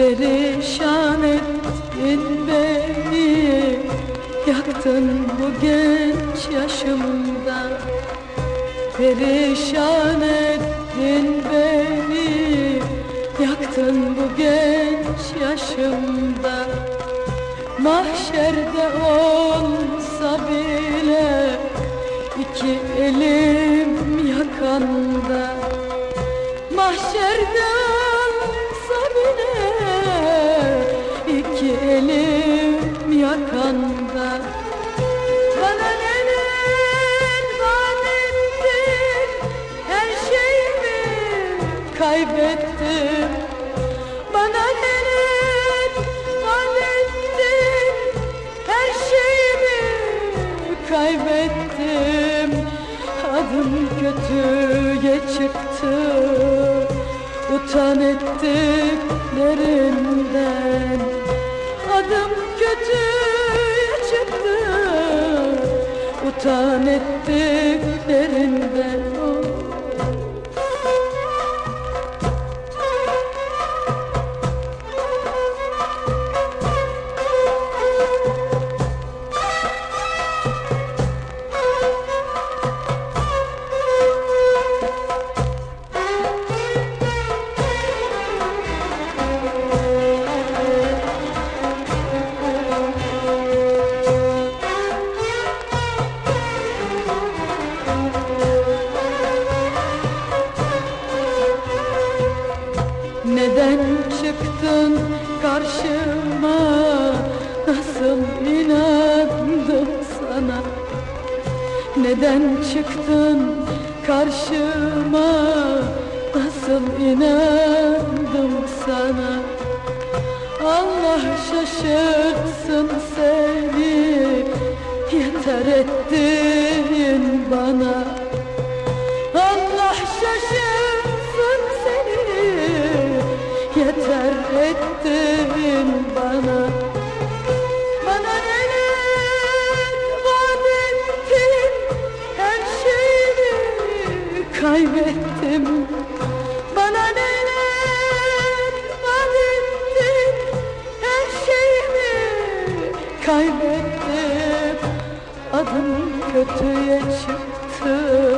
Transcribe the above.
Perişan ettin beni. Yaktın bu genç yaşımda. Perişan ettin beni. Yaktın bu genç yaşımda. Mahşerde olsa bile iki elim iki elim yakanda Bana neler vaat her şeyimi kaybettim Bana neler vaat her şeyimi kaybettim. Adım kötüye çıktı Utan ettiklerinden Utan ettiklerinden oh. Karşıma Nasıl inandım sana? Neden çıktın karşıma Nasıl inandım sana? Allah şaşırtsın seni Yeter ettin bana. Allah şaşırsın seni Yeter ettin kaybettim. Bana neler vaat ettin? Her şeyimi kaybettim. Adım kötüye çıktı